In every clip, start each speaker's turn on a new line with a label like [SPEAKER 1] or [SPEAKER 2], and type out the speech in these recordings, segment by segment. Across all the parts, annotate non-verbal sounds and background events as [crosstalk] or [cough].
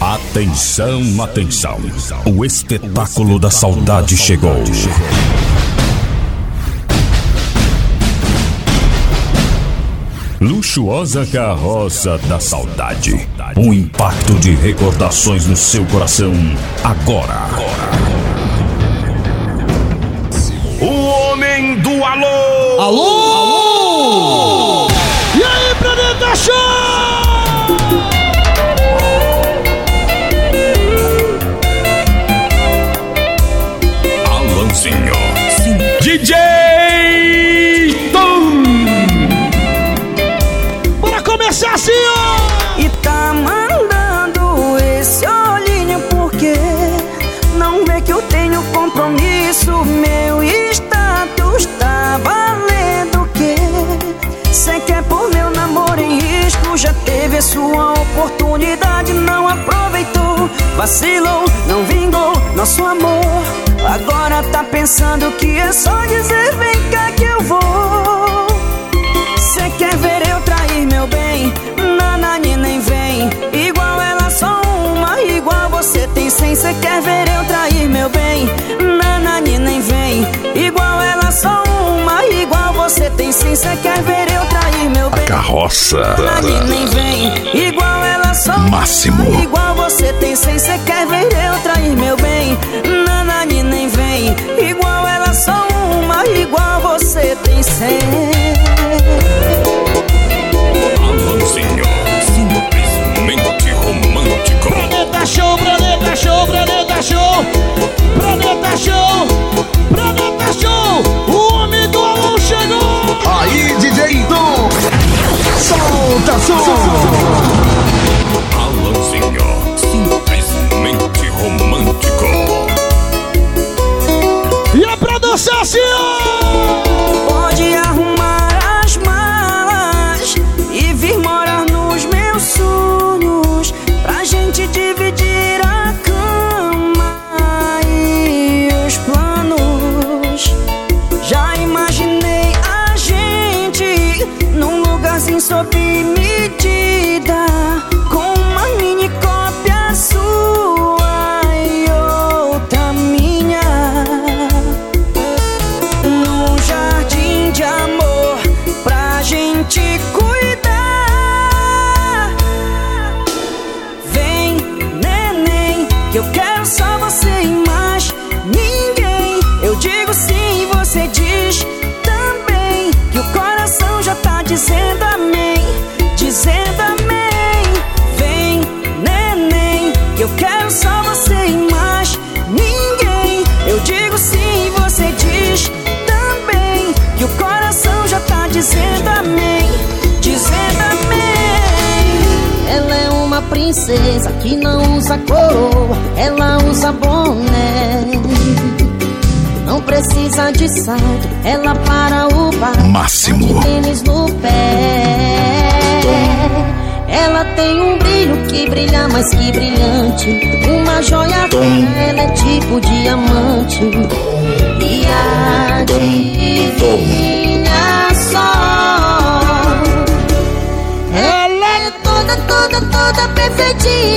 [SPEAKER 1] Atenção, atenção. O espetáculo da saudade chegou. Luxuosa carroça da saudade. Um impacto de recordações no seu coração agora. O homem do alô!
[SPEAKER 2] Alô! Alô! E aí, Planeta Show!
[SPEAKER 3] Oportunidade, não aproveitou. Vacilou, não vingou nosso amor. Agora tá pensando que é só dizer vem cá que eu vou. Cê quer ver eu trair meu bem? Nanani nem vem. Igual ela só uma, igual você tem cem. Cê quer ver eu trair meu bem? Nanani nem vem. Igual ela só
[SPEAKER 1] Máximo.
[SPEAKER 3] igual você tem cem. Cê quer ver eu trair meu bem? Nanani nem vem. Igual ela só uma, igual você tem cem.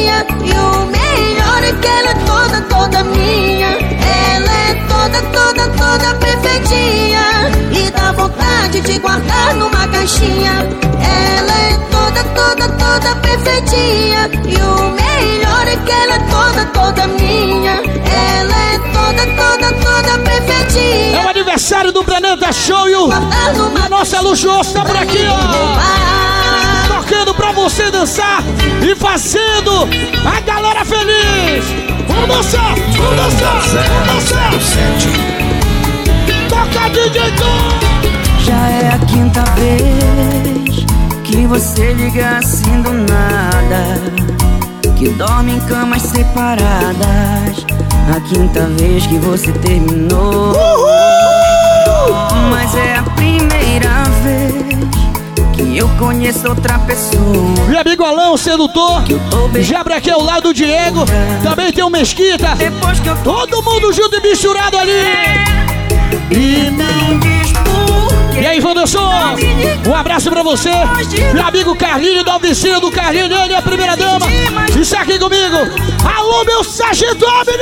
[SPEAKER 4] Perfeitinha E o melhor é que ela é toda, toda minha Ela é toda, toda, toda perfeitinha E dá vontade de guardar numa caixinha Ela é toda, toda, toda perfeitinha E o melhor é que ela é toda, toda minha Ela é toda, toda, toda perfeitinha
[SPEAKER 2] É o aniversário do Planeta Show e o
[SPEAKER 4] Guardar numa
[SPEAKER 2] a nossa luxuosa tá por aqui, ó! Tocando pra você dançar e fazendo a galera feliz! Vamos dançar! Vamos dançar! Vamos dançar! Toca DJ Tom!
[SPEAKER 3] Já é a quinta vez que você liga assim do nada. Que dorme em camas separadas. A quinta vez que você terminou. Mas é a primeira vez eu conheço outra pessoa.
[SPEAKER 2] Meu amigo Alão, sedutor. Jabra aqui ao lado do Diego. Também tem o Mesquita.
[SPEAKER 3] Depois que eu
[SPEAKER 2] Todo mundo junto e misturado ali.
[SPEAKER 3] E não diz por
[SPEAKER 5] E aí, Vanderson? Um abraço pra você. Meu amigo Carlinho da oficina do Carlinho, ele é a primeira dama. Isso aqui comigo. Alô, meu sargento Abner!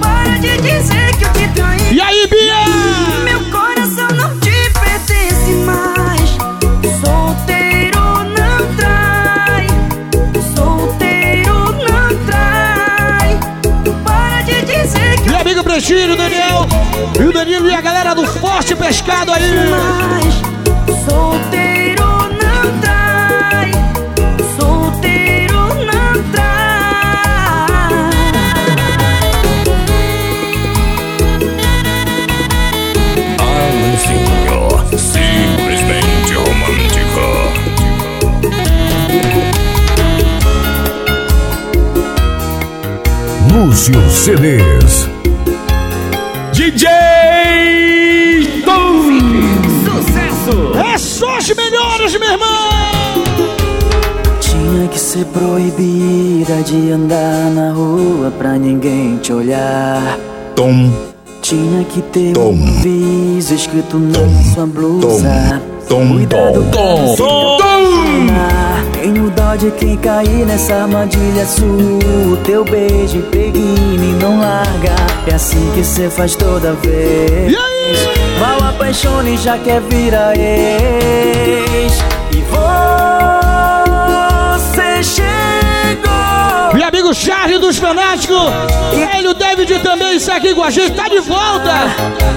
[SPEAKER 6] Para de dizer que eu te traí.
[SPEAKER 5] E aí, Bia?
[SPEAKER 6] Que
[SPEAKER 5] Meu amigo Pretinho, o Daniel. E o Danilo e a galera do Forte Pescado aí.
[SPEAKER 6] mais. Solteiro não trai. Solteiro não trai.
[SPEAKER 1] Alanzinho, simplesmente romântico. Lúcio CDs.
[SPEAKER 5] É só os melhores, meu irmão.
[SPEAKER 6] Tinha que ser proibida de andar na rua pra ninguém te olhar.
[SPEAKER 1] Tom.
[SPEAKER 6] Tinha que ter
[SPEAKER 1] Tom.
[SPEAKER 6] um aviso escrito na
[SPEAKER 1] Tom.
[SPEAKER 6] sua blusa.
[SPEAKER 1] Tom.
[SPEAKER 6] Cuidado
[SPEAKER 1] Tom.
[SPEAKER 6] pra
[SPEAKER 1] Tom.
[SPEAKER 6] Tenho dó de quem cair nessa armadilha sua. Teu beijo peguina e não larga. É assim que cê faz toda vez.
[SPEAKER 5] E aí?
[SPEAKER 6] Mal apaixone já quer virar ex. E você chegou.
[SPEAKER 5] Meu amigo Charlie dos Fanáticos. Ele, o David também está aqui com a gente. Tá de volta.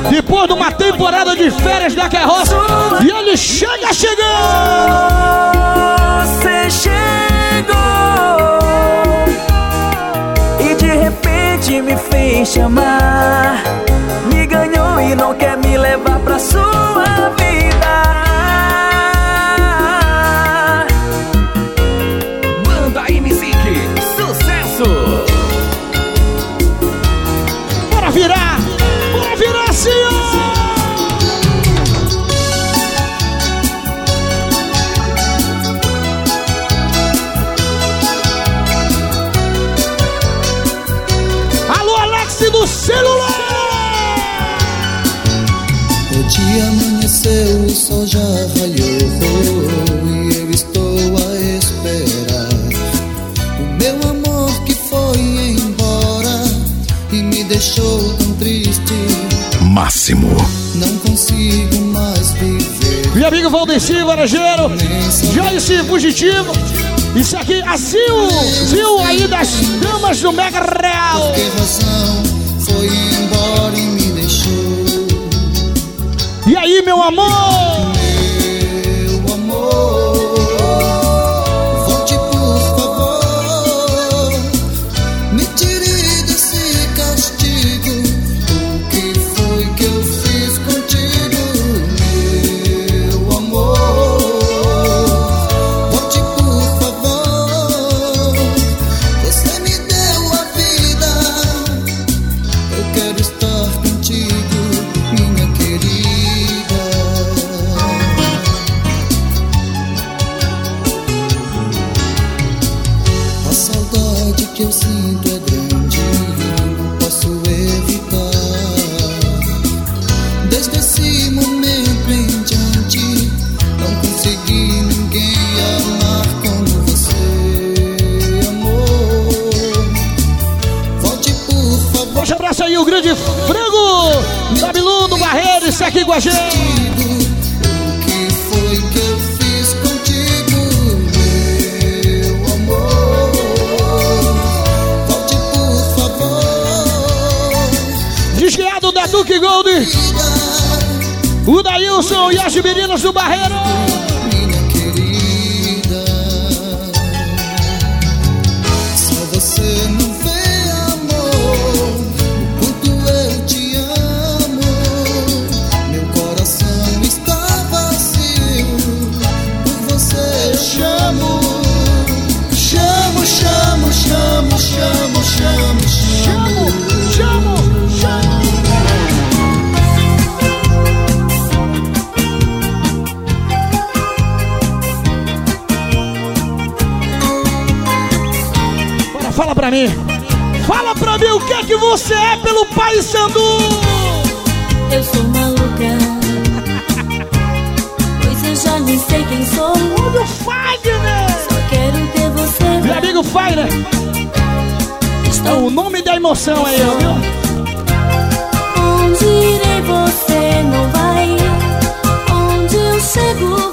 [SPEAKER 5] Depois de uma temporada de férias da carroça. E ele chega chegando.
[SPEAKER 6] Você chegou e de repente me fez chamar. Me ganhou e não quer me levar pra sua vida.
[SPEAKER 1] Máximo.
[SPEAKER 2] Não consigo mais viver.
[SPEAKER 5] Meu amigo Valdeci Varejeiro. Joyce Fugitivo. Isso aqui, a Zil. Zil aí das damas do Mega Real.
[SPEAKER 2] que razão foi embora e me deixou.
[SPEAKER 5] E aí, meu amor? Isso aqui com a gente.
[SPEAKER 2] O que foi que eu fiz contigo, meu amor? Por favor,
[SPEAKER 5] da Duque Gold. O Dailson e as meninas do Barreiro. Fala pra mim. Fala pra mim o que é que você é pelo Pai Sandu.
[SPEAKER 4] Eu sou maluca. pois eu já nem sei quem sou.
[SPEAKER 2] Olha o Fagner. Né?
[SPEAKER 4] Só quero ter você.
[SPEAKER 2] Meu amigo Fagner. Né?
[SPEAKER 4] Estou...
[SPEAKER 2] É o nome da emoção aí, viu?
[SPEAKER 4] Onde irei você não vai. Onde eu chego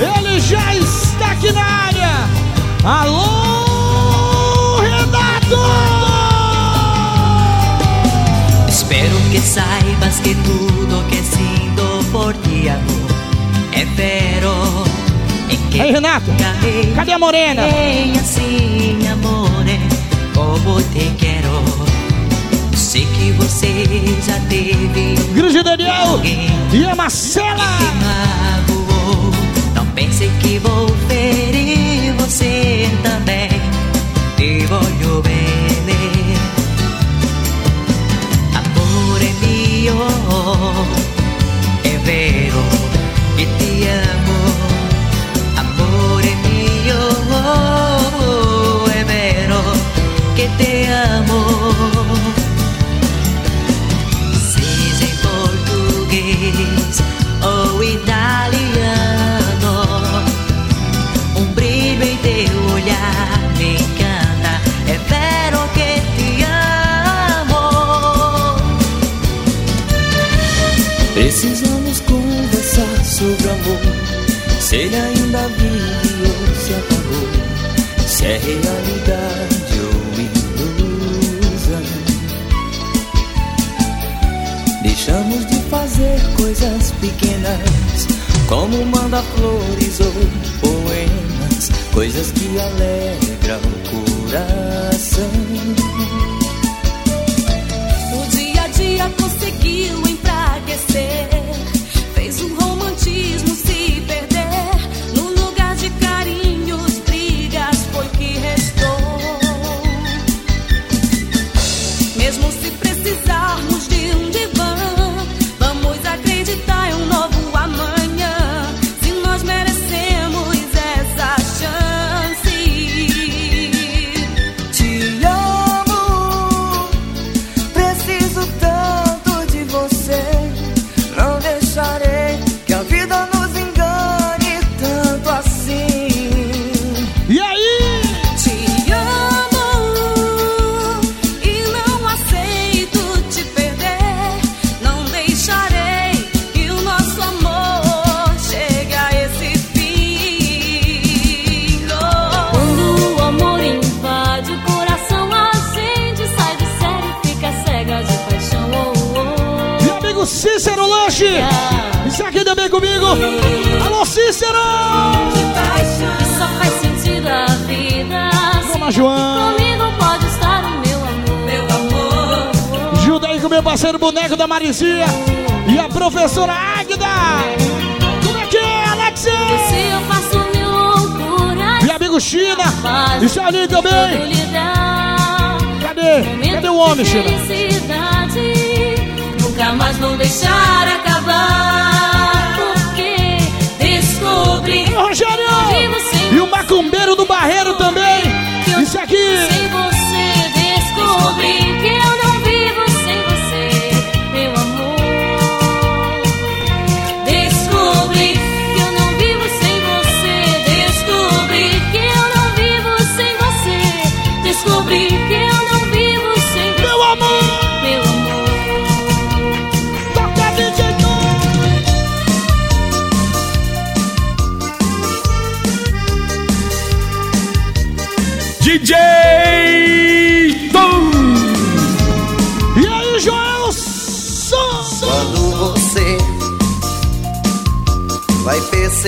[SPEAKER 2] ele já está aqui na área. Alô, Renato!
[SPEAKER 6] Espero que saibas que tudo que sinto por ti, amor, é vero. Que
[SPEAKER 2] Aí, Renato, cadê a morena?
[SPEAKER 6] Vem assim, amore, como te quero. Sei que você já teve
[SPEAKER 2] Grande Daniel e a Marcela.
[SPEAKER 6] Pense que vou ferir você também.
[SPEAKER 2] Cícero Lanche, está aqui também comigo. Alô, Cícero!
[SPEAKER 4] Só faz sentido a vida.
[SPEAKER 2] Dona Joana.
[SPEAKER 4] Comigo pode estar o meu amor. Meu amor.
[SPEAKER 2] Junto aí com meu parceiro boneco da Marizinha e a professora Águida. Como é que é, Alexia?
[SPEAKER 4] Se eu faço mil loucuras,
[SPEAKER 2] Meu amigo China, está ali também. Cadê? Cadê o homem, China?
[SPEAKER 4] Felicidade, nunca mais vou deixar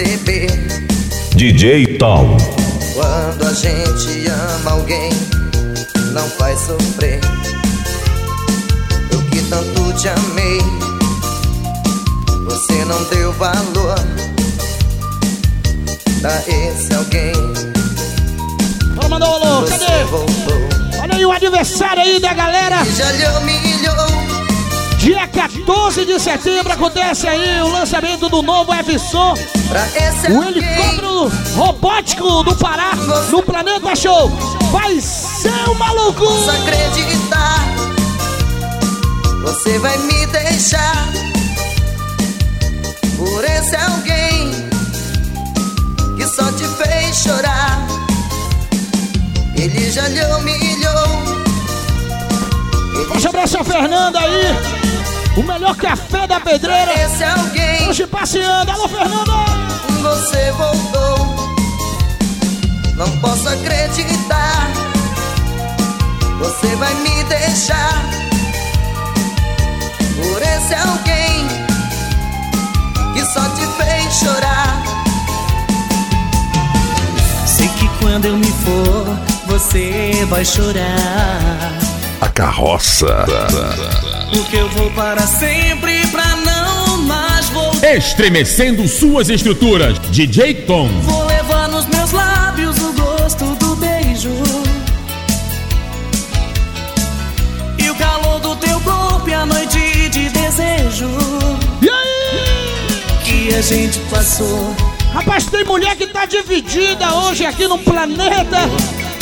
[SPEAKER 7] perceber.
[SPEAKER 1] DJ Tal.
[SPEAKER 7] Quando a gente ama alguém, não faz sofrer. Eu que tanto te amei, você não deu valor. Dá esse alguém.
[SPEAKER 2] Um alô,
[SPEAKER 7] Você
[SPEAKER 2] cadê?
[SPEAKER 7] voltou
[SPEAKER 2] Olha aí o aniversário aí da galera.
[SPEAKER 7] e já lhe humilhou.
[SPEAKER 2] Dia 14 de setembro acontece aí o lançamento do novo F-Som,
[SPEAKER 7] esse
[SPEAKER 2] o helicóptero robótico do Pará, no Planeta Show. Vai ser uma loucura!
[SPEAKER 7] acreditar. Você vai me deixar por esse alguém que só te fez chorar. Ele já lhe humilhou.
[SPEAKER 2] Forte abraço a Fernanda aí, o melhor café da pedreira.
[SPEAKER 7] Esse alguém,
[SPEAKER 2] Hoje passeando. Alô, Fernanda!
[SPEAKER 7] você voltou. Não posso acreditar. Você vai me deixar por esse alguém que só te fez chorar.
[SPEAKER 6] Sei que quando eu me for, você vai chorar.
[SPEAKER 1] A carroça.
[SPEAKER 6] Porque eu vou para sempre pra não mais voltar.
[SPEAKER 8] Estremecendo suas estruturas, DJ Tom.
[SPEAKER 6] Vou levar nos meus lábios o gosto do beijo. E o calor do teu corpo e a noite de desejo
[SPEAKER 2] E aí?
[SPEAKER 6] que a gente passou.
[SPEAKER 2] Rapaz, tem mulher que tá dividida hoje aqui no planeta.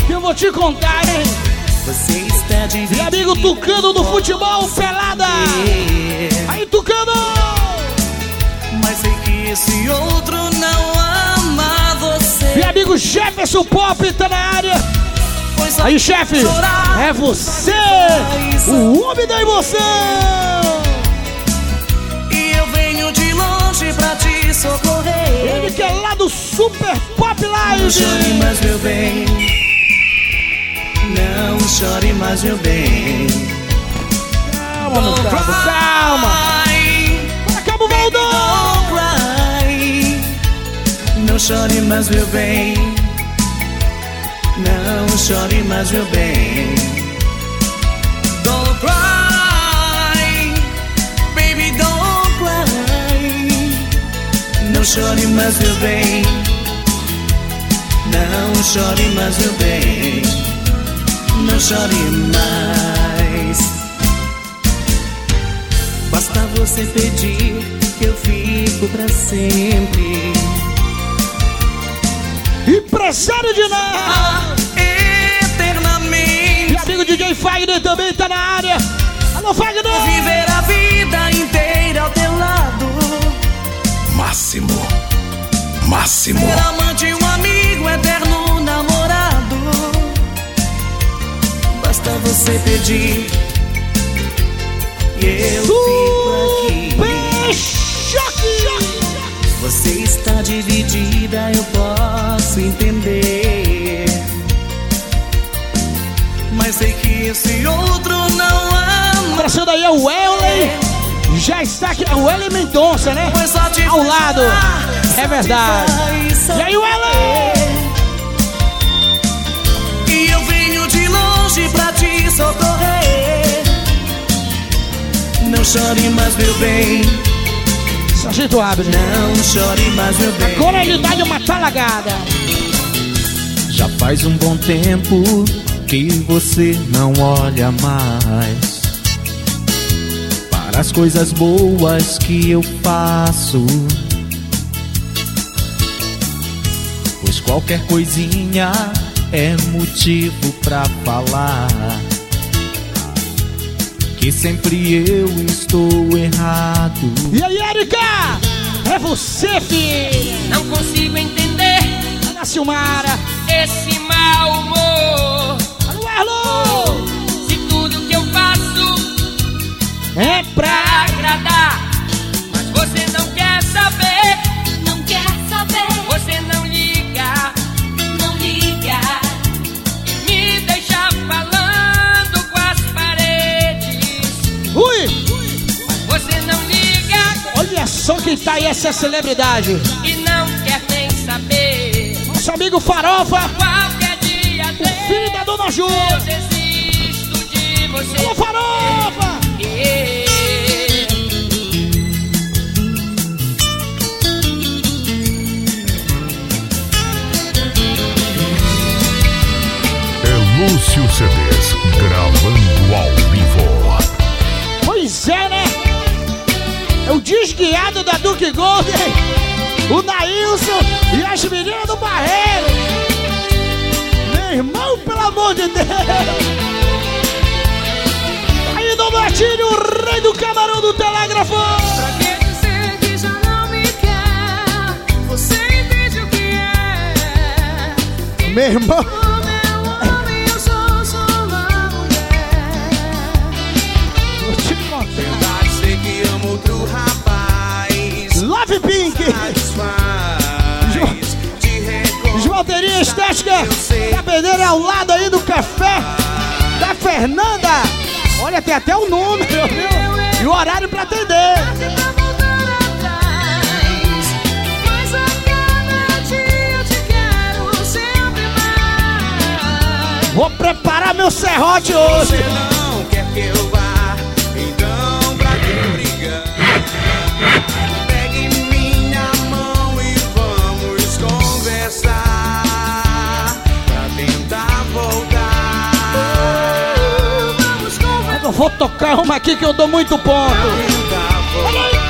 [SPEAKER 2] Que eu vou te contar, hein?
[SPEAKER 6] Você está
[SPEAKER 2] E
[SPEAKER 6] dividido.
[SPEAKER 2] amigo Tucano do futebol, pelada! Aí, Tucano!
[SPEAKER 6] Mas sei que esse outro não ama você.
[SPEAKER 2] E amigo Jefferson Pop tá na área. Aí, chefe, é você! O homem da emoção!
[SPEAKER 6] E eu venho de longe pra te socorrer.
[SPEAKER 2] Ele que é lá do Super Pop
[SPEAKER 6] Não
[SPEAKER 2] Live!
[SPEAKER 6] chore mais, meu bem. Não chore mais, meu bem.
[SPEAKER 2] Calma, meu cabo, calma!
[SPEAKER 6] Cry,
[SPEAKER 2] Acaba o Valdão!
[SPEAKER 6] don't cry. Não chore mais, meu bem. Não chore mais, meu bem. Don't cry, baby, don't cry. Não chore mais, meu bem. Não chore mais, meu bem. Não chore mais. Basta você pedir que eu fico pra sempre.
[SPEAKER 2] Empresário de nada!
[SPEAKER 6] Ah, eternamente.
[SPEAKER 2] E amigo DJ Fagner também tá na área! Alô, Fagner!
[SPEAKER 6] Viver a vida inteira ao teu lado.
[SPEAKER 1] Máximo. Máximo.
[SPEAKER 6] Ser amante, um amigo, eterno você pedir. E eu fico aqui.
[SPEAKER 2] Super Choque!
[SPEAKER 6] Você está dividida, eu posso entender. Mas sei que esse outro não ama.
[SPEAKER 2] Abraçando aí é o Ellen. Já está aqui. É o Ellen Mendonça, né? Ao lado. É verdade. E aí, o
[SPEAKER 6] pra te socorrer. Não chore mais, meu bem.
[SPEAKER 2] Sargento Abner.
[SPEAKER 6] Não chore mais, meu bem.
[SPEAKER 2] Agora ele dá uma talagada.
[SPEAKER 9] Já faz um bom tempo que você não olha mais para as coisas boas que eu faço. Pois qualquer coisinha é motivo pra falar que sempre eu estou errado.
[SPEAKER 2] E aí, Erika? É você, filha.
[SPEAKER 10] Não consigo entender
[SPEAKER 2] Ana Silmara.
[SPEAKER 10] esse
[SPEAKER 2] celebridade.
[SPEAKER 11] E não quer nem saber.
[SPEAKER 2] Nosso amigo Farofa,
[SPEAKER 11] Qualquer dia
[SPEAKER 2] o filho da Dona Ju. O desguiado da Duke Golden, o Nailson e as meninas do Barreiro. Meu irmão, pelo amor de Deus! Aí, Dom Martinho, o rei do camarão do telégrafo!
[SPEAKER 12] Pra que dizer que já não me quer? Você entende o que é?
[SPEAKER 2] Meu irmão, Da Pedreira ao lado aí do café da Fernanda. Olha, tem até o número, viu? E o horário pra atender. Vou preparar meu serrote hoje. Vou tocar uma aqui que eu dou muito ponto.
[SPEAKER 13] Tentar voltar.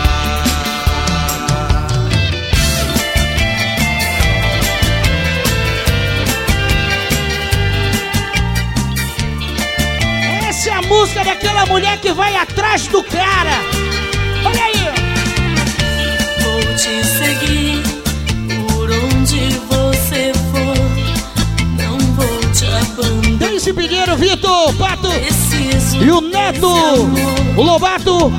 [SPEAKER 2] Essa é a música daquela mulher que vai atrás do cara. Olha aí.
[SPEAKER 4] Vou te seguir por onde você for. Não vou te abandonar.
[SPEAKER 2] Deise Pinheiro, Vitor, Pato
[SPEAKER 4] Preciso
[SPEAKER 2] e o Neto, o Lobato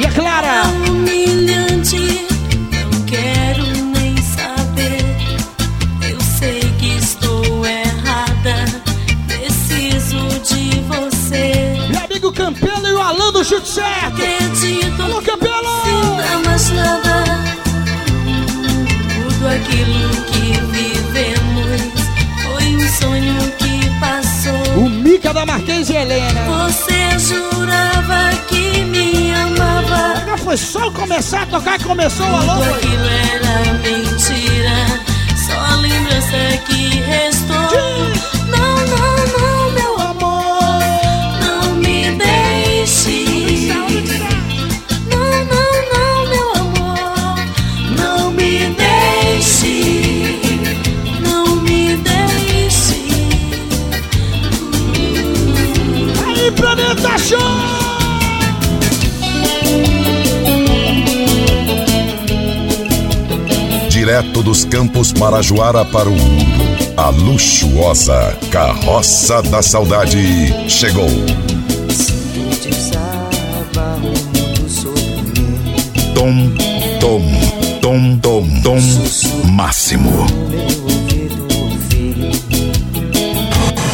[SPEAKER 2] e a Clara.
[SPEAKER 4] humilhante. Não quero nem saber. Eu sei que estou errada. Preciso de você.
[SPEAKER 2] Meu amigo Campelo e o Alan do Chute Certo. Da Marquês e Helena.
[SPEAKER 4] Você jurava que me amava.
[SPEAKER 2] Agora foi só começar a tocar que começou o alô.
[SPEAKER 4] aquilo era mentira. Só a lembrança que restou.
[SPEAKER 14] Direto dos campos Marajoara para o mundo. A luxuosa Carroça da Saudade chegou. Tom, tom, tom, tom, tom máximo.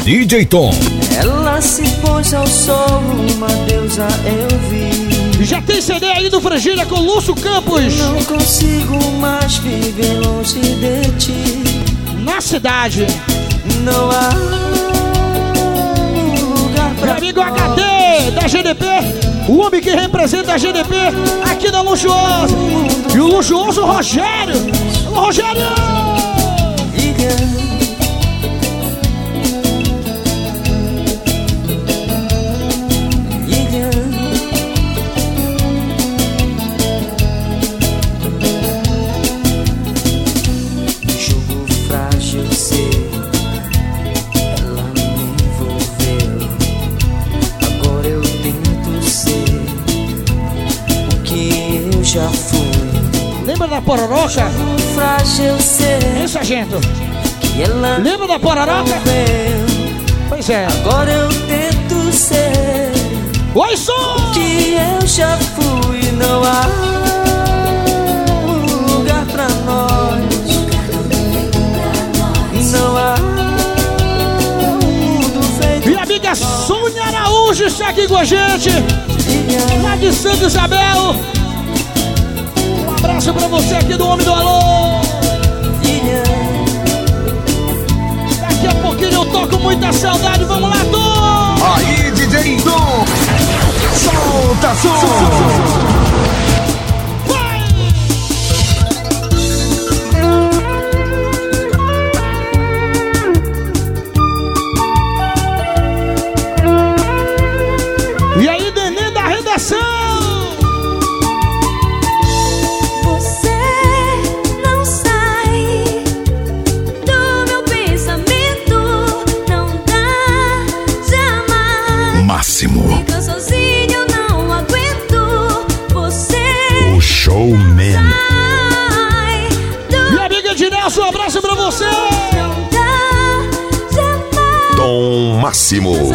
[SPEAKER 1] DJ Tom.
[SPEAKER 6] Ela se pôs ao sol, uma deusa eu vi.
[SPEAKER 2] Já tem CD aí do Frangília com Lúcio Campos
[SPEAKER 6] Não consigo mais viver longe de ti.
[SPEAKER 2] na cidade.
[SPEAKER 6] Não há lugar
[SPEAKER 2] Meu
[SPEAKER 6] pra
[SPEAKER 2] amigo
[SPEAKER 6] nós.
[SPEAKER 2] HD da GDP, o homem que representa a GDP aqui da Luxuoso. E o luxuoso Rogério. Alô, Rogério! Pororoca?
[SPEAKER 6] Frágil ser,
[SPEAKER 2] Hein, sargento? Lembra da pororoca? Pois é.
[SPEAKER 6] Agora eu tento ser
[SPEAKER 2] Oi, som!
[SPEAKER 6] que eu já fui. Não há lugar pra nós. Não há mundo feito
[SPEAKER 2] Minha amiga Sônia Araújo está aqui com a gente, lá de Santa Isabel.
[SPEAKER 4] Abraço pra você aqui do Homem do Alô. Daqui a pouquinho eu toco muita saudade. Vamos lá, Tom!
[SPEAKER 15] Aí, DJ Tom! Solta som!
[SPEAKER 14] Máximo.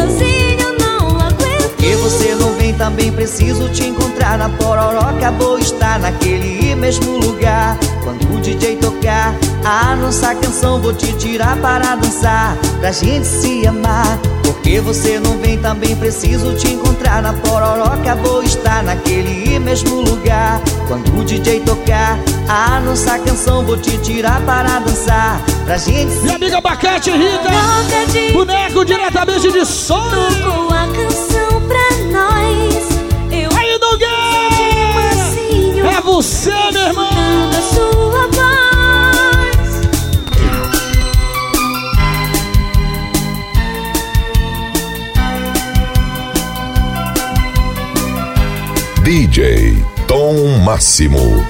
[SPEAKER 6] Preciso te encontrar na pororoca Vou estar naquele mesmo lugar Quando o DJ tocar a nossa canção Vou te tirar para dançar Pra gente se amar Porque você não vem também preciso te encontrar na pororoca Vou estar naquele mesmo lugar Quando o DJ tocar a nossa canção Vou te tirar para dançar Pra gente se
[SPEAKER 4] Minha amiga Abacate Rita! Boneco diretamente de som!
[SPEAKER 2] com a canção pra nós.
[SPEAKER 4] Você, meu irmão!
[SPEAKER 2] escutando a sua voz.
[SPEAKER 14] DJ Tom Máximo.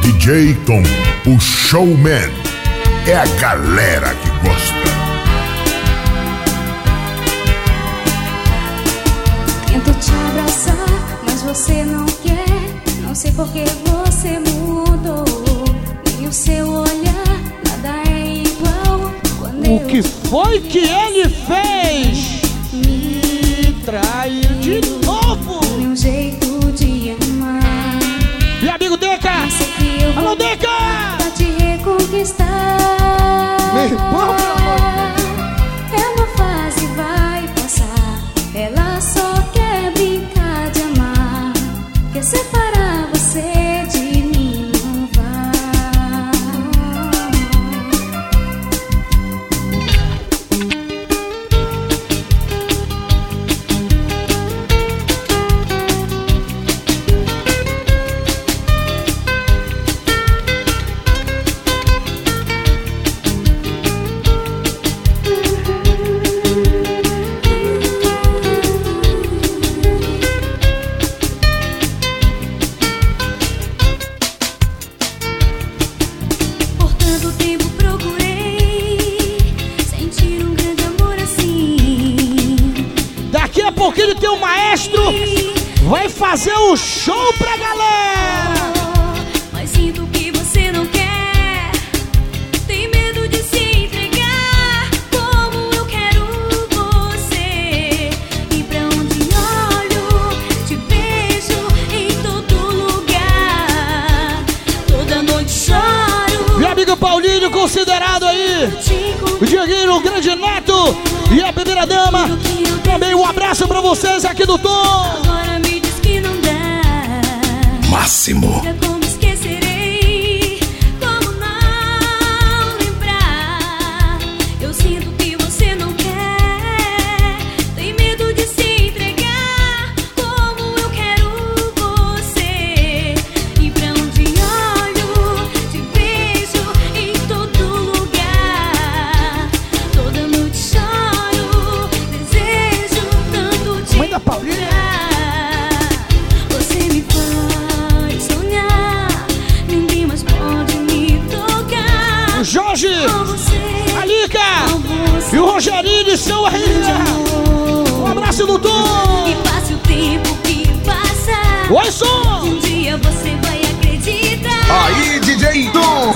[SPEAKER 16] DJ Tom, o showman. É a galera
[SPEAKER 2] quer. Não sei por que você mudou. Nem o seu olhar, nada é igual. Quando
[SPEAKER 4] O que foi que ele fez? Me traiu de novo!
[SPEAKER 2] Meu jeito de amar.
[SPEAKER 4] Meu amigo Deca! Alô, Deca!
[SPEAKER 2] pra te reconquistar.
[SPEAKER 4] Meu irmão, Oi, som.
[SPEAKER 2] Um dia você vai acreditar.
[SPEAKER 15] Aí, DJ Tom!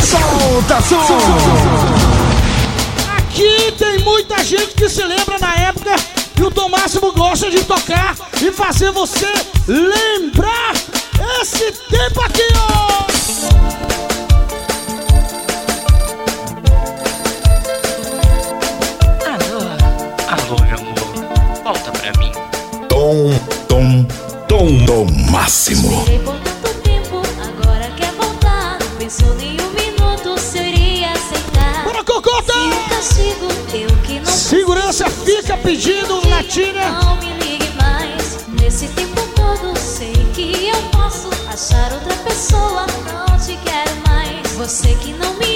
[SPEAKER 15] Solta som!
[SPEAKER 4] Aqui tem muita gente que se lembra na época que o Tom Máximo gosta de tocar e fazer você lembrar esse tempo aqui, ó.
[SPEAKER 17] Alô, alô, meu amor, volta pra mim.
[SPEAKER 14] Tom, Tom
[SPEAKER 1] Máximo.
[SPEAKER 4] Esperei por tanto tempo, agora quer voltar. Não pensou um minuto se eu iria aceitar.
[SPEAKER 2] Bora, Cocota!
[SPEAKER 4] Se o castigo, eu que não
[SPEAKER 2] Segurança fica pedindo latinha.
[SPEAKER 4] Não me ligue mais. Nesse tempo todo, sei que eu posso achar outra pessoa. Não te quero mais. Você que não me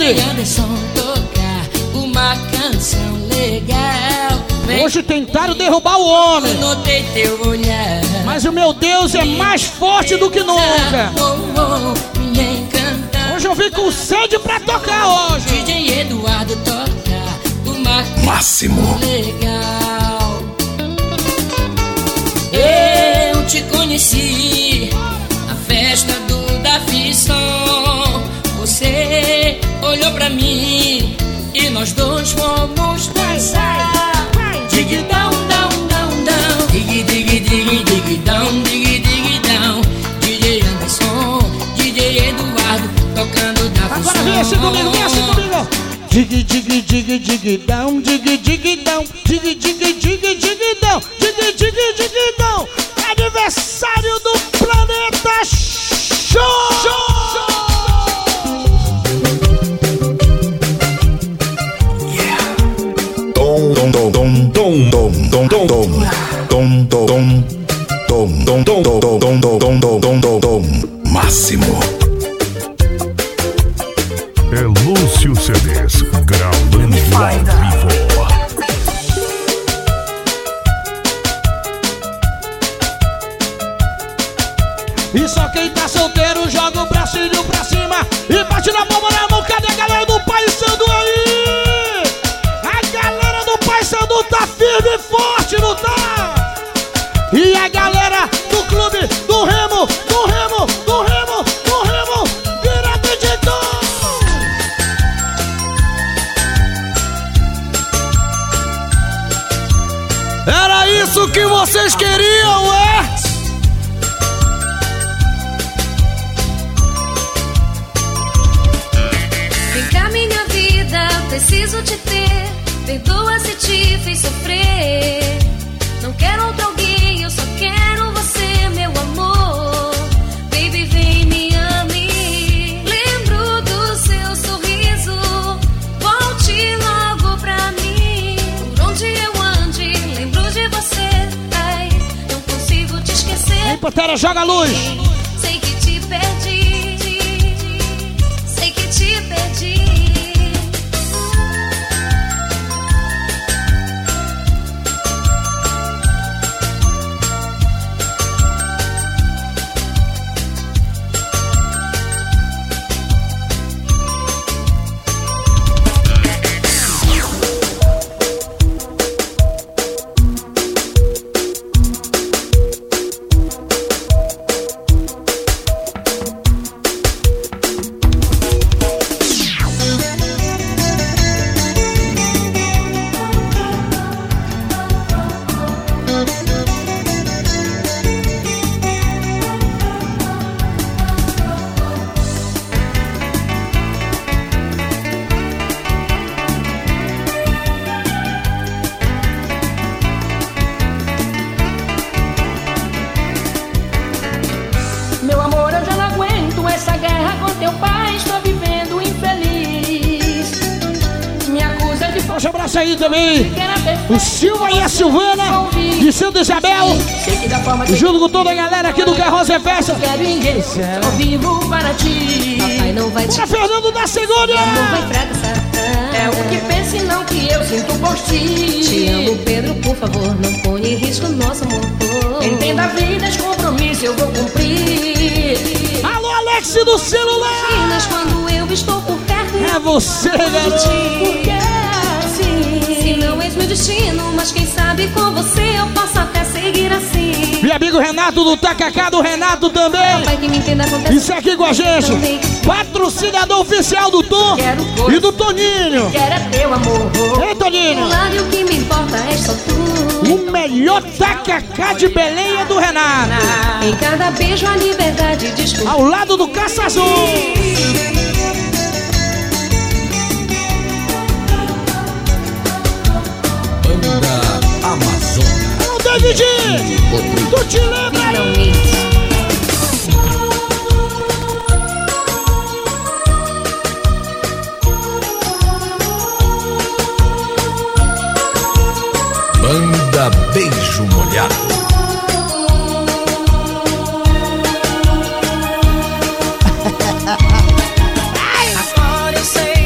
[SPEAKER 2] Aí, meu compadre!
[SPEAKER 10] E Anderson tocar uma canção legal. Vem,
[SPEAKER 2] Hoje tentaram derrubar o homem,
[SPEAKER 10] notei teu olhar.
[SPEAKER 2] mas o meu Deus é mais forte do que nunca. Hoje eu vim com sede pra tocar hoje.
[SPEAKER 10] DJ Eduardo tocar uma
[SPEAKER 1] Máximo.
[SPEAKER 10] legal. Eu te conheci na festa do Davi Som. Você olhou pra mim e nós dois fomos dançar. Dig down, down, down, down. Dig, dig, dig, dig down, dig, dig down. DJ Anderson, DJ Eduardo tocando Davi
[SPEAKER 2] Agora vem assim comigo, vem assim comigo. Dig, dig, dig, dig, down, dig, dig, down, dig, dig, dig, dig, down, dig, dig, dig, down. Aniversário do Planeta Show! Joga a luz! Junto com toda a galera aqui do Carroça é Festa.
[SPEAKER 10] Quero ninguém, só vivo para ti. Papai não vai te
[SPEAKER 2] Bora, Fernando da Segunda!
[SPEAKER 10] Não vai fracassar. É o que pense não que eu sinto por ti. Te amo, Pedro, por favor, não ponha em risco nosso amor. Entenda a vida, os compromissos eu vou cumprir.
[SPEAKER 2] Alô, Alex do celular!
[SPEAKER 10] Imaginas quando eu estou por perto.
[SPEAKER 2] É você,
[SPEAKER 10] de
[SPEAKER 2] garoto.
[SPEAKER 10] ti. Porque assim, se não és meu destino, mas quem sabe com você eu posso
[SPEAKER 2] amigo Renato do Tacacá, do Renato também. Isso aqui com a gente. Patrocinador oficial do Tom e do Toninho.
[SPEAKER 10] É.
[SPEAKER 2] Ei, Toninho.
[SPEAKER 10] O é só tu.
[SPEAKER 2] O melhor tacacá de Belém é do Renato.
[SPEAKER 10] Em cada beijo a liberdade desculpa.
[SPEAKER 2] Ao lado do Caça Azul.
[SPEAKER 1] Banda Amazônia.
[SPEAKER 2] David! Tu te lembra aí?
[SPEAKER 1] Banda Beijo Molhado.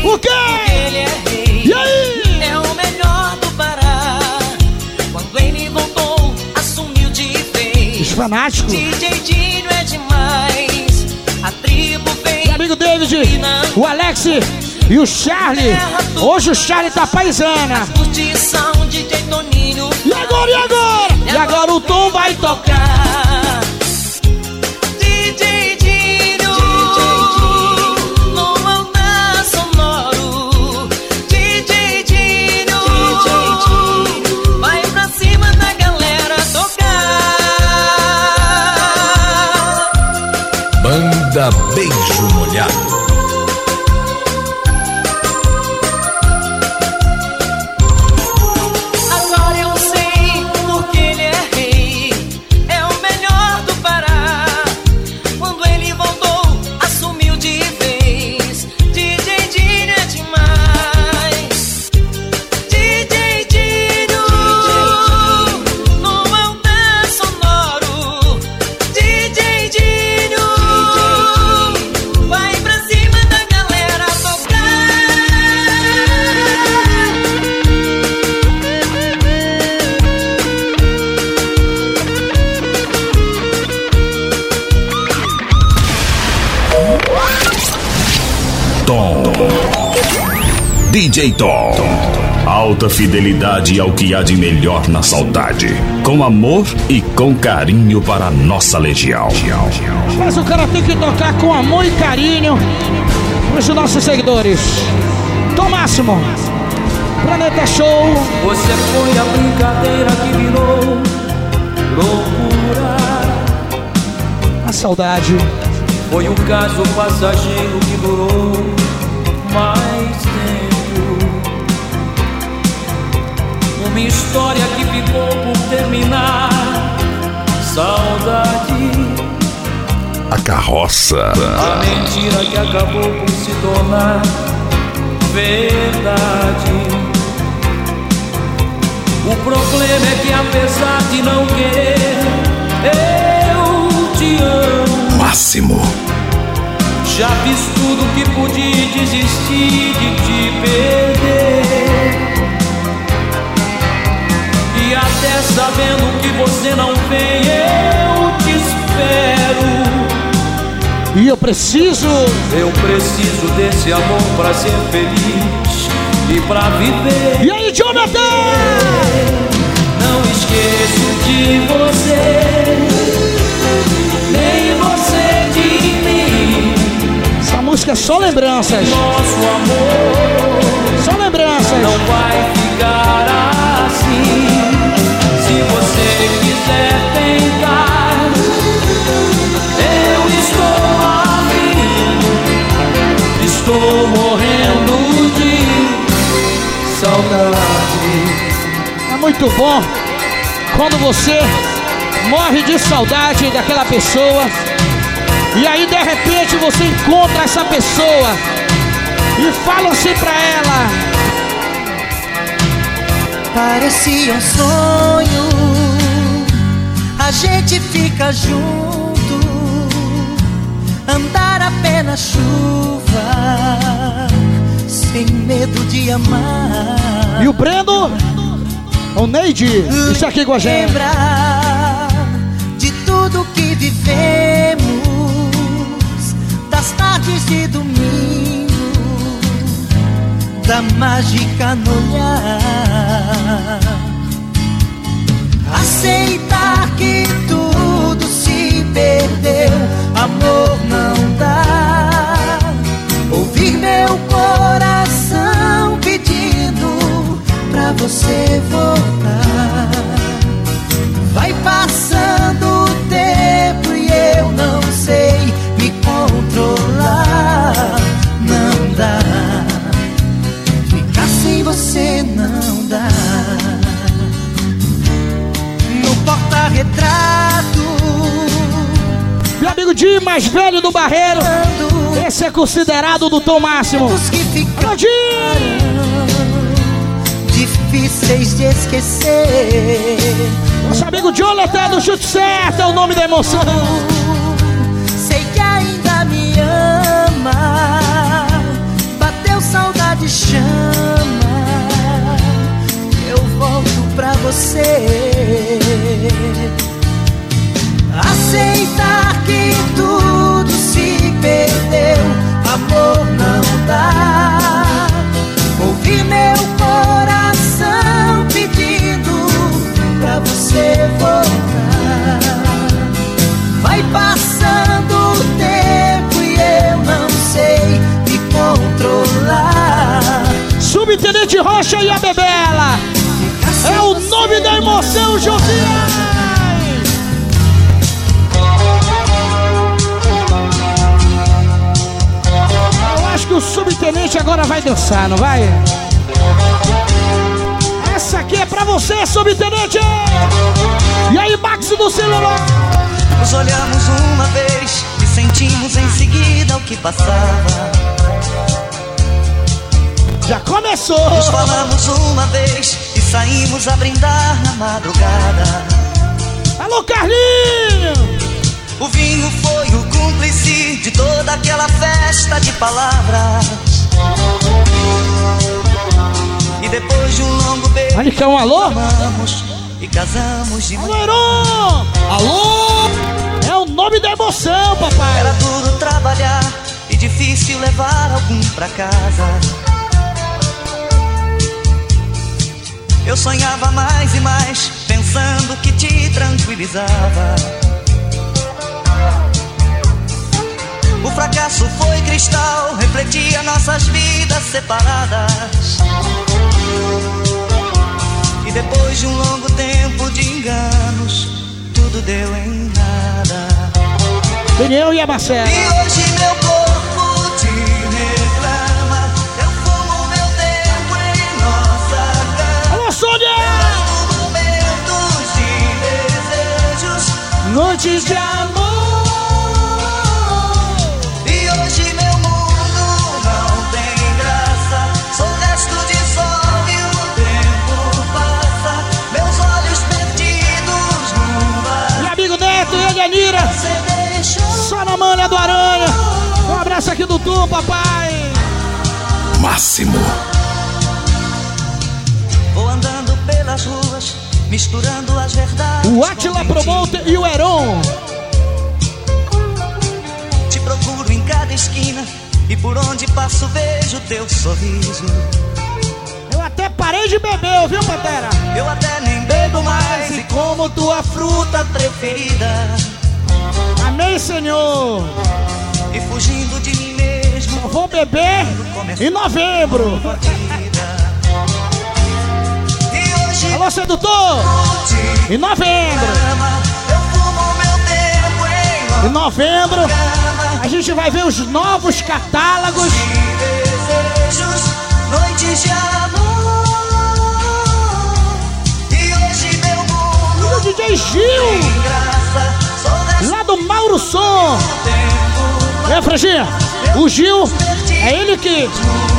[SPEAKER 1] [laughs]
[SPEAKER 2] O quê? Fanáticos.
[SPEAKER 18] DJ Dinho é demais. A tribo vem.
[SPEAKER 2] Meu amigo David, o Alex e o Charlie. Hoje o Charlie tá paisana. E agora, e agora? E agora o Tom vai tocar.
[SPEAKER 1] Beijo Molhado.
[SPEAKER 18] DJ
[SPEAKER 1] Tom. Alta fidelidade ao que há de melhor na saudade. Com amor e com carinho para a nossa legião.
[SPEAKER 2] Mas o cara tem que tocar com amor e carinho para os nossos seguidores. Tom Máximo, Planeta Show.
[SPEAKER 19] Você foi a brincadeira que virou loucura.
[SPEAKER 2] A saudade.
[SPEAKER 19] Foi um caso passageiro que durou mais Uma história que ficou por terminar. Saudade.
[SPEAKER 1] A carroça.
[SPEAKER 19] A mentira que acabou por se tornar verdade. O problema é que apesar de não querer, eu te amo.
[SPEAKER 1] Máximo.
[SPEAKER 19] Já fiz tudo que pude e desisti de te perder. Até sabendo que você não vem, eu te espero.
[SPEAKER 2] E eu preciso.
[SPEAKER 19] Eu preciso desse amor pra ser feliz e pra viver.
[SPEAKER 2] E aí, Jonathan?
[SPEAKER 19] Não esqueço de você, nem você de mim.
[SPEAKER 2] Essa música é só lembranças.
[SPEAKER 19] Nosso amor
[SPEAKER 2] muito bom quando você morre de saudade daquela pessoa e aí de repente você encontra essa pessoa e fala assim pra ela:
[SPEAKER 20] Parecia um sonho, a gente fica junto, andar a pé na chuva, sem medo de amar.
[SPEAKER 2] E o Breno, o Neide, está aqui com a gente.
[SPEAKER 20] Lembrar de tudo que vivemos, das tardes de domingo, da mágica no olhar. Aceitar que tudo se perdeu, amor não dá. Ouvir meu coração pra você voltar. Vai passando o tempo e eu não sei me controlar. Não dá. Ficar sem você não dá. No porta-retrato.
[SPEAKER 2] Meu amigo Di, mais velho do Barreiro. Esse é considerado do tom máximo. Alô, Di!
[SPEAKER 20] Difíceis de esquecer.
[SPEAKER 2] Nosso amigo Jonathan do Chute Certo é o nome da emoção.
[SPEAKER 20] Sei que ainda me ama. Bateu saudade, chama. Eu volto pra você. Aceitar que tudo se perdeu. Amor não dá. Ouvir meu
[SPEAKER 2] Rocha e a Bebela. É o nome da emoção, Josias. Eu acho que o subtenente agora vai dançar, não vai? Essa aqui é pra você, subtenente! E aí, Max do celular?
[SPEAKER 20] Nos olhamos uma vez e sentimos em seguida o que passava.
[SPEAKER 2] Já começou!
[SPEAKER 20] Nos falamos uma vez e saímos a brindar na madrugada.
[SPEAKER 2] Alô, Carlinho!
[SPEAKER 20] O vinho foi o cúmplice de toda aquela festa de palavras. E depois de um longo beijo,
[SPEAKER 2] Olha que é um alô?
[SPEAKER 20] amamos e casamos de
[SPEAKER 2] Alô, Heron! Alô! É o nome da emoção, papai!
[SPEAKER 20] Era duro trabalhar e difícil levar algum pra casa. Eu sonhava mais e mais, pensando que te tranquilizava. O fracasso foi cristal, refletia nossas vidas separadas. E depois de um longo tempo de enganos, tudo deu em nada.
[SPEAKER 2] Daniel e a Marcela.
[SPEAKER 20] E hoje meu corpo
[SPEAKER 2] Noites de amor.
[SPEAKER 20] E hoje meu mundo não tem graça. Sou resto de sol e o tempo passa. Meus olhos perdidos.
[SPEAKER 2] Meu amigo Neto e. Só na manha do Aranha. Um abraço aqui do Tu, papai.
[SPEAKER 1] Máximo.
[SPEAKER 20] Vou andando pelas ruas, misturando as verdades.
[SPEAKER 2] O Atila Promoter e o Heron.
[SPEAKER 20] Te procuro em cada esquina e por onde passo vejo teu sorriso.
[SPEAKER 2] Eu até parei de beber, viu, Pantera?
[SPEAKER 20] Eu até nem bebo mais e como tua fruta preferida.
[SPEAKER 2] Amém, Senhor.
[SPEAKER 20] E fugindo de mim mesmo.
[SPEAKER 2] Só vou beber em novembro. Alô, sedutor. Em novembro.
[SPEAKER 20] em
[SPEAKER 2] Em novembro, a gente vai ver os novos catálogos.
[SPEAKER 20] E
[SPEAKER 2] O DJ Gil, lá do Mauro Som. É, Franjinha, o Gil é ele que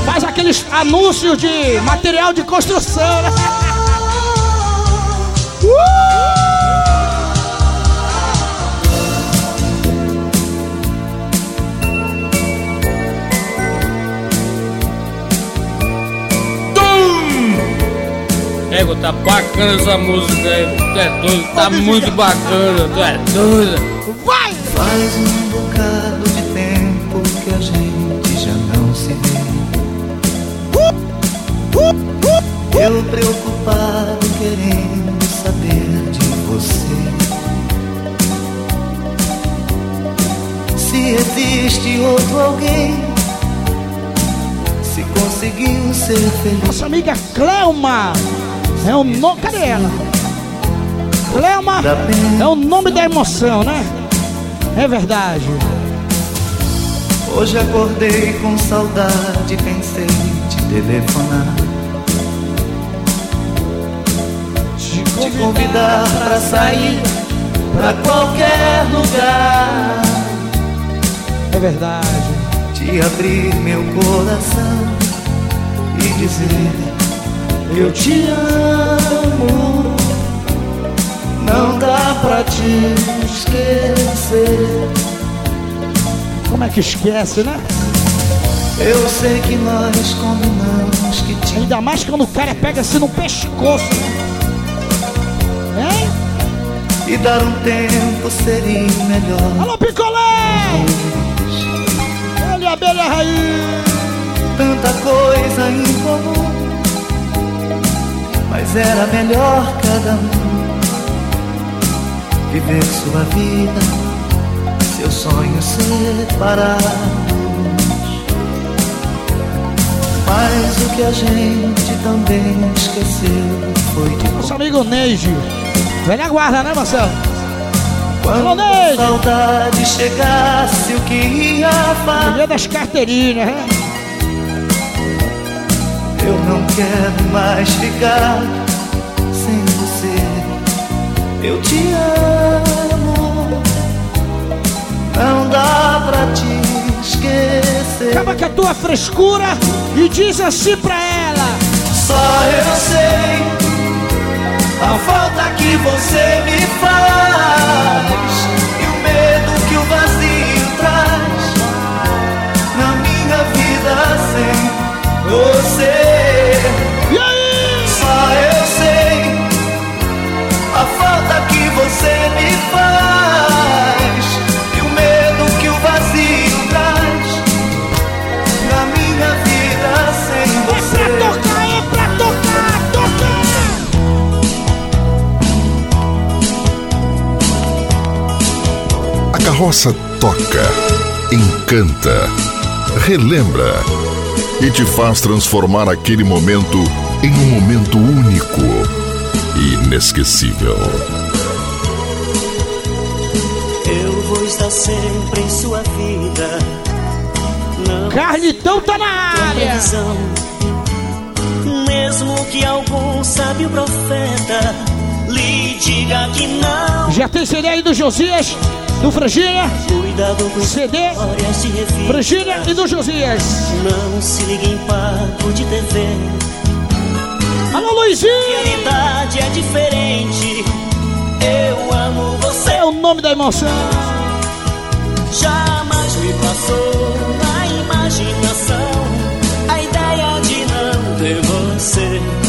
[SPEAKER 2] faz aqueles anúncios de material de construção, né? Uh!
[SPEAKER 21] Ego, tá bacana essa música aí, tu é doido, tá muito bacana, tu é doido.
[SPEAKER 2] Vai!
[SPEAKER 6] Faz um bocado
[SPEAKER 2] Nossa amiga Cleuma. É o nome. Cadê ela? Cleuma é o nome da emoção, né? É verdade.
[SPEAKER 6] Hoje acordei com saudade, pensei em te telefonar. Te convidar pra sair pra qualquer lugar.
[SPEAKER 2] É verdade.
[SPEAKER 6] Te abrir meu coração dizer: Eu te amo. Não dá pra te esquecer.
[SPEAKER 2] Como é que esquece, né?
[SPEAKER 6] Eu sei que nós combinamos que te
[SPEAKER 2] Ainda mais quando o cara pega assim no pescoço, né? Hein?
[SPEAKER 6] e dar um tempo seria melhor.
[SPEAKER 2] Alô, picolé! É a abelha raiz.
[SPEAKER 6] Tanta coisa em comum, mas era melhor cada um viver sua vida, seus sonhos separados. Mas o que a gente também esqueceu foi de
[SPEAKER 2] Nosso amigo Neide. Velha guarda, né, Marcelo?
[SPEAKER 6] Quando
[SPEAKER 2] Alô,
[SPEAKER 6] a saudade chegasse, o que ia fazer?
[SPEAKER 2] Das carteirinhas, né?
[SPEAKER 6] Eu não quero mais ficar sem você. Eu te amo. Não dá pra te esquecer.
[SPEAKER 2] Acaba com a tua frescura e diz assim pra ela.
[SPEAKER 6] Só eu sei a falta que você me faz A
[SPEAKER 14] carroça toca, encanta, relembra e te faz transformar aquele momento em um momento único e inesquecível.
[SPEAKER 22] Eu vou estar sempre em sua vida. Não
[SPEAKER 2] Carlitão tá na área!
[SPEAKER 22] Mesmo que algum sábio profeta lhe diga que não.
[SPEAKER 2] Já tem CD aí do Josias, do Franginha, CD. Franginha e do Josias.
[SPEAKER 22] Não se ligue em papo de TV.
[SPEAKER 2] Alô, Luizinho!
[SPEAKER 22] Realidade é diferente. Eu amo você.
[SPEAKER 2] É o nome da emoção.
[SPEAKER 22] Jamais me passou na imaginação a ideia de não ter você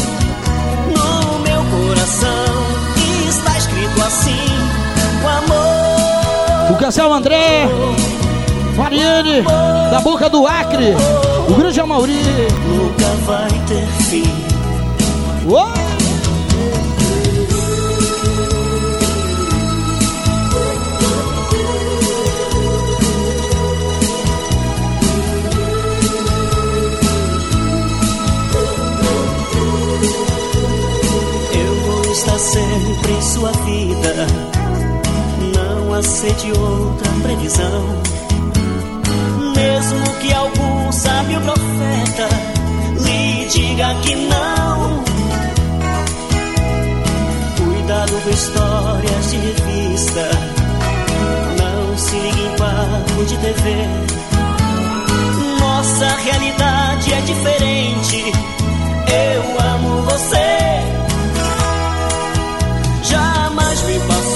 [SPEAKER 22] O
[SPEAKER 2] casal André, Mariane, da boca do Acre, o grande Amauri.
[SPEAKER 22] Nunca vai ter fim.
[SPEAKER 2] Uou!
[SPEAKER 22] Aceite outra previsão. Mesmo que algum sábio profeta lhe diga que não. Cuidado com histórias de revista. Não se ligue em papo de TV. Nossa realidade é diferente. Eu amo você.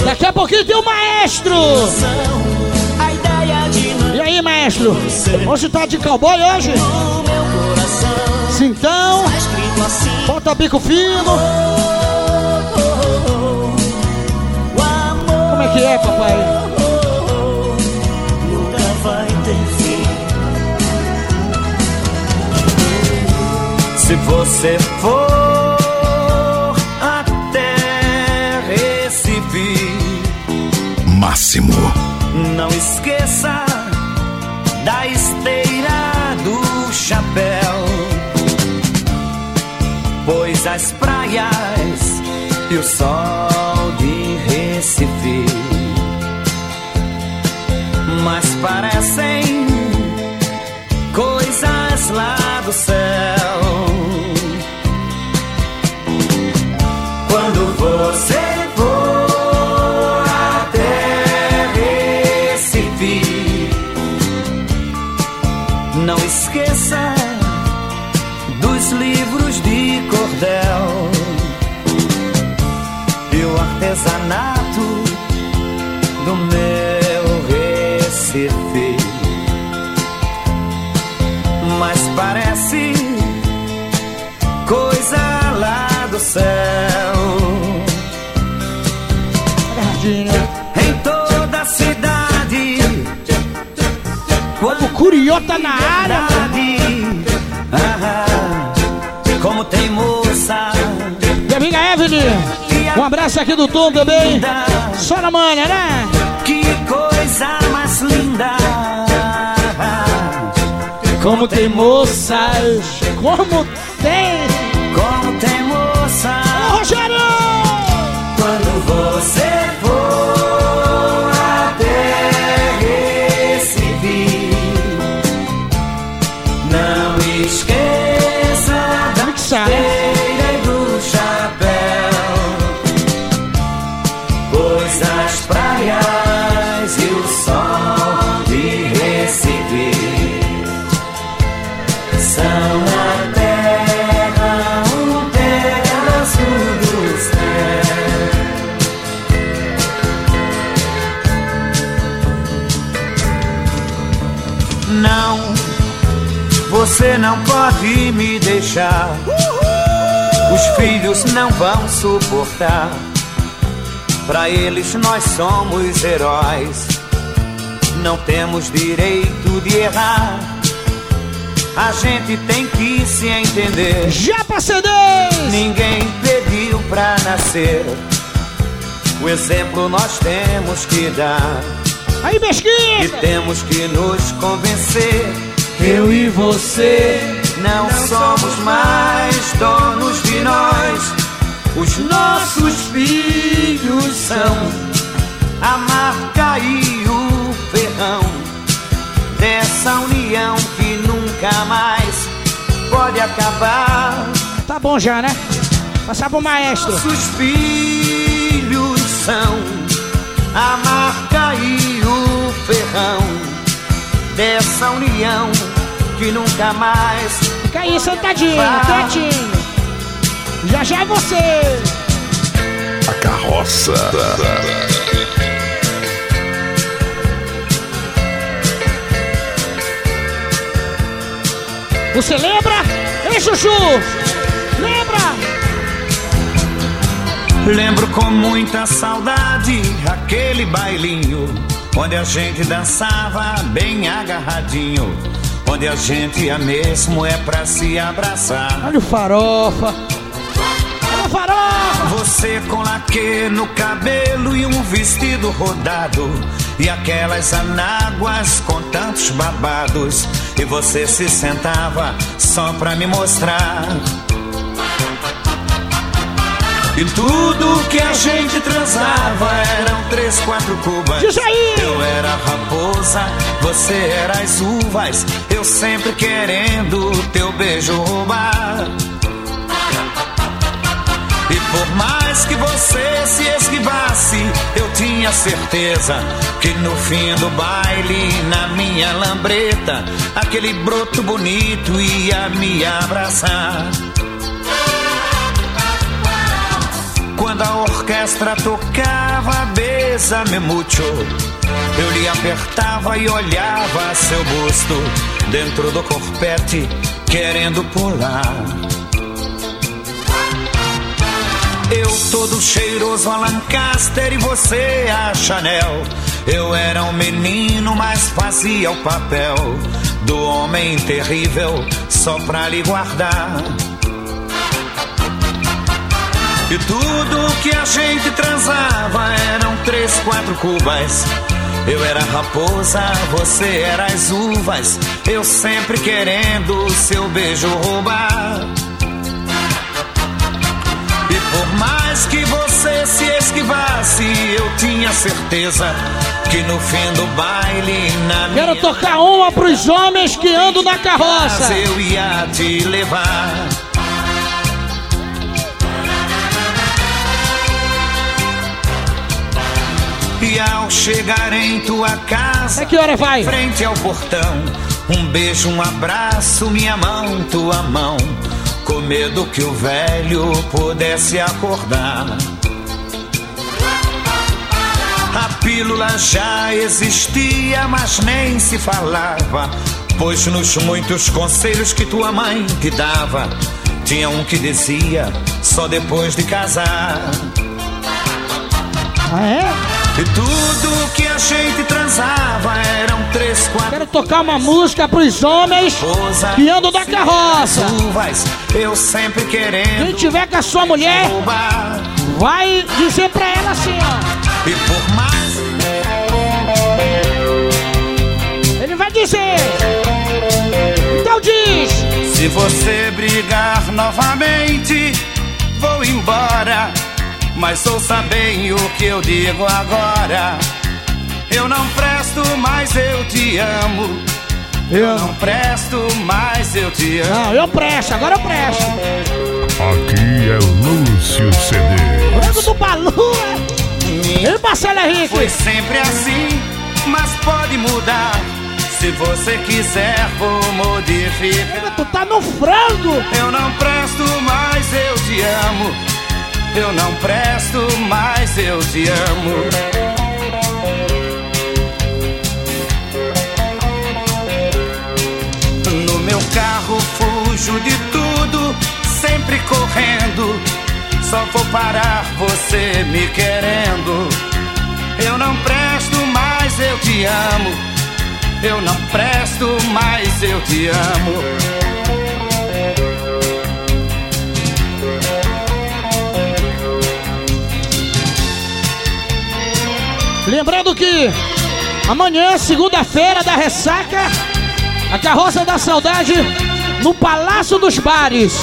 [SPEAKER 2] Daqui a pouquinho tem o maestro! E aí, maestro? Hoje tá de cowboy hoje?
[SPEAKER 22] no meu coração.
[SPEAKER 2] Então,
[SPEAKER 22] Está escrito
[SPEAKER 4] algo assim.
[SPEAKER 2] Bota bico fino. Como é que é, papai?
[SPEAKER 4] Nunca vai ter fim.
[SPEAKER 13] Se você for
[SPEAKER 1] Máximo.
[SPEAKER 13] não esqueça da esteira do chapéu. Pois as praias e o sol de Recife mas parecem coisas lá do céu.
[SPEAKER 2] Curiota na área.
[SPEAKER 13] ah, como tem moça.
[SPEAKER 2] Minha amiga Evelyn. Um abraço aqui do Tom também. Só na manha, né?
[SPEAKER 13] Que coisa mais linda!
[SPEAKER 2] Como tem moças. Como tem.
[SPEAKER 13] Deixar. Os filhos não vão suportar. Pra eles nós somos heróis. Não temos direito de errar. A gente tem que se entender.
[SPEAKER 2] Já pra CD!
[SPEAKER 13] Ninguém pediu pra nascer. O exemplo nós temos que dar.
[SPEAKER 2] Aí,
[SPEAKER 13] E
[SPEAKER 2] Mesquita!
[SPEAKER 13] temos que nos convencer. Eu e você não somos mais donos de nós. Os nossos filhos são a marca e o ferrão dessa união que nunca mais pode acabar.
[SPEAKER 2] Tá bom já, né? Passar pro maestro.
[SPEAKER 13] Nossos filhos são a marca e o ferrão dessa união que nunca mais.
[SPEAKER 2] Fica aí sentadinho, quietinho. Já já é você.
[SPEAKER 1] A carroça.
[SPEAKER 2] Você lembra? Ei, Chuchu! Lembra?
[SPEAKER 13] Lembro com muita saudade aquele bailinho onde a gente dançava bem agarradinho, onde a gente ia mesmo é pra se abraçar.
[SPEAKER 2] Olha o farofa. Olha o farofa.
[SPEAKER 13] Você com laque no cabelo e um vestido rodado. E aquelas anáguas com tantos babados. E você se sentava só pra me mostrar. E tudo que a gente transava eram três, quatro cubas.
[SPEAKER 2] Diz aí!
[SPEAKER 13] Eu era a raposa, você era as uvas. Eu sempre querendo teu beijo roubar. E por mais que você se esquivasse, eu tinha certeza que no fim do baile, na minha lambreta, aquele broto bonito ia me abraçar. Quando a orquestra tocava Besa-me mucho, eu lhe apertava e olhava seu busto dentro do corpete, querendo pular. Eu todo cheiroso a Lancaster e você a Chanel. Eu era um menino, mas fazia o papel do homem terrível só pra lhe guardar. E tudo que a gente transava eram três, quatro cubas. Eu era raposa, você era as uvas. Eu sempre querendo seu beijo roubar. E por mais que você se esquivasse, eu tinha certeza que no fim do baile na
[SPEAKER 2] Quero tocar uma pros homens que andam na carroça.
[SPEAKER 13] eu ia te levar. E ao chegar em tua casa,
[SPEAKER 2] É que hora vai?
[SPEAKER 13] frente ao portão, um beijo, um abraço, minha mão, tua mão, com medo que o velho pudesse acordar. A pílula já existia, mas nem se falava. Pois nos muitos conselhos que tua mãe te dava, tinha um que dizia só depois de casar.
[SPEAKER 2] Ah, é?
[SPEAKER 13] E tudo que a gente transava eram três, quatro.
[SPEAKER 2] Quero tocar uma música pros homens que andam na carroça.
[SPEAKER 13] uvas, eu sempre querendo
[SPEAKER 2] Quem tiver com a sua mulher,
[SPEAKER 13] roubar.
[SPEAKER 2] vai dizer pra ela assim, ó.
[SPEAKER 13] E por mais
[SPEAKER 2] Ele vai dizer. Então diz.
[SPEAKER 13] Se você brigar novamente, vou embora. Mas ouça bem o que eu digo agora. Eu não presto, mas eu te amo. Eu não presto, mas eu te amo.
[SPEAKER 2] Não, eu presto, agora eu presto.
[SPEAKER 14] Aqui é Lúcio CD.
[SPEAKER 2] Frango do Balu. Ei, Marcelo Henrique.
[SPEAKER 13] Foi sempre assim, mas pode mudar. Se você quiser, vou modificar.
[SPEAKER 2] Tu tá no frango.
[SPEAKER 13] Eu não presto, mas eu te amo. Eu não presto, mas eu te amo. No meu carro fujo de tudo, sempre correndo. Só vou parar você me querendo. Eu não presto, mas eu te amo. Eu não presto, mas eu te amo.
[SPEAKER 2] Lembrando que amanhã, segunda-feira da ressaca, a carroça da saudade no Palácio dos Bares.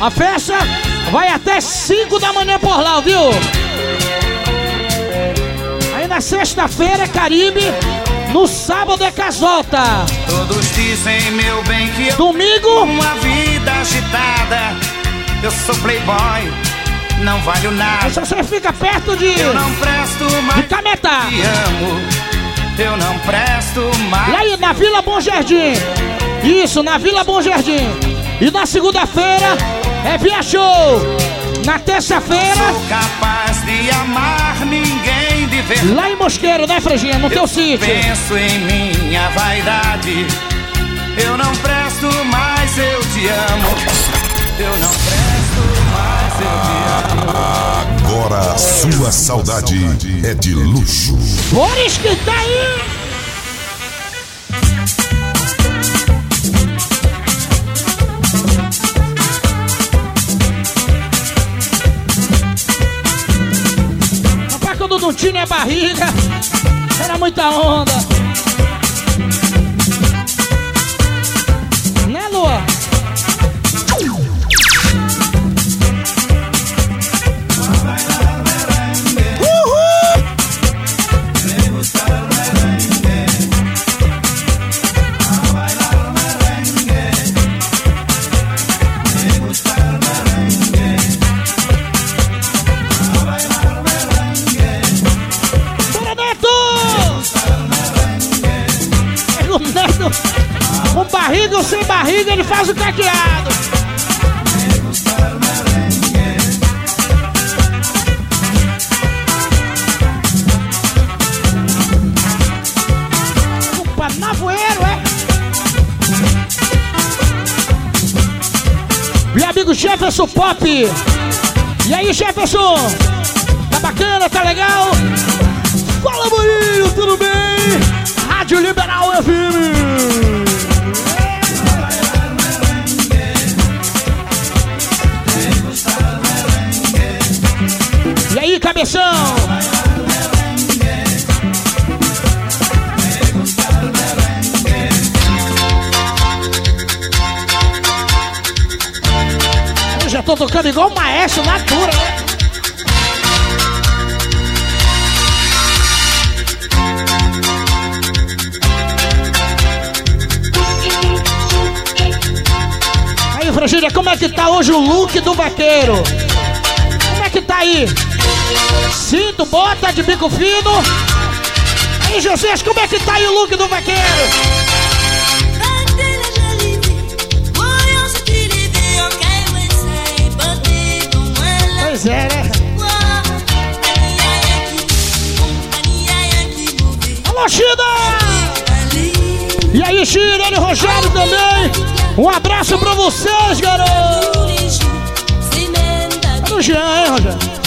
[SPEAKER 2] A festa vai até 5 da manhã por lá, viu? Aí na sexta-feira é Caribe, no sábado é Casota.
[SPEAKER 13] Todos dizem, meu bem, que eu
[SPEAKER 2] Domingo,
[SPEAKER 13] uma vida agitada. Eu sou playboy, não valho nada.
[SPEAKER 2] se você fica perto de,
[SPEAKER 13] Eu não presto
[SPEAKER 2] de
[SPEAKER 13] mais,
[SPEAKER 2] Cametá.
[SPEAKER 13] te amo. Eu não presto mais.
[SPEAKER 2] E aí, na Vila Bom Jardim. Isso, na Vila Bom Jardim. E na segunda-feira é Via Show. Na terça-feira,
[SPEAKER 13] Sou capaz de amar ninguém de verdade.
[SPEAKER 2] lá em Mosqueiro, né, Freginha? No teu sítio.
[SPEAKER 13] Penso em minha vaidade. Eu não presto, mas eu te amo. Eu não presto,
[SPEAKER 1] Agora a sua saudade é de luxo.
[SPEAKER 2] Boris que tá aí. Rapaz, quando não tinha barriga, era muita onda. Né, Lua? Barriga, ele faz o caqueado. O panavoeiro, é? Meu amigo Jefferson Pop
[SPEAKER 4] E aí, Jefferson? Tá bacana, tá legal? Fala, Boninho, tudo bem? Rádio Liberal FM. Cabeção? Eu já tô tocando igual o maestro na altura, né? Aí, Fragília, como é que tá hoje o look do vaqueiro? Como é que tá aí? Cinto, bota de bico fino. Aí, José, como é que tá aí o look do vaqueiro? Pois é, né? Alô, Chida! E aí, Chida, ele e Rogério também. Um abraço pra vocês, garoto! É no Jean, hein, Rogério?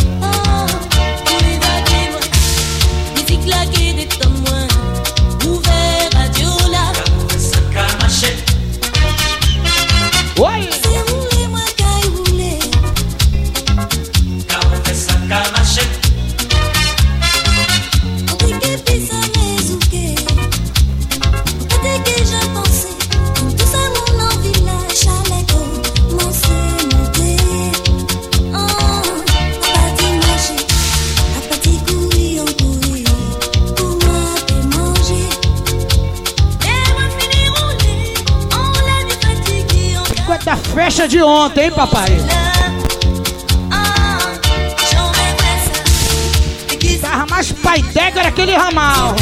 [SPEAKER 4] De ontem, hein, papai? Tava mais pai era aquele ramal.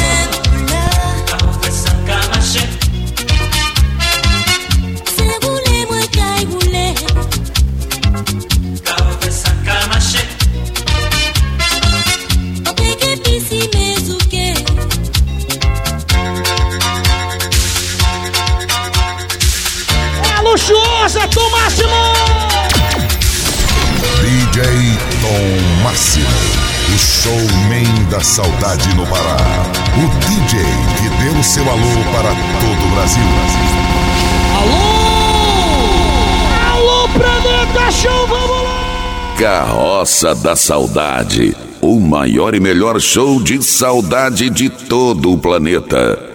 [SPEAKER 2] Máximo, o showman da saudade no Pará. O DJ que deu seu alô para todo o Brasil.
[SPEAKER 4] Alô, Planeta Show, vamos lá!
[SPEAKER 14] Carroça da Saudade. O maior e melhor show de saudade de todo o planeta.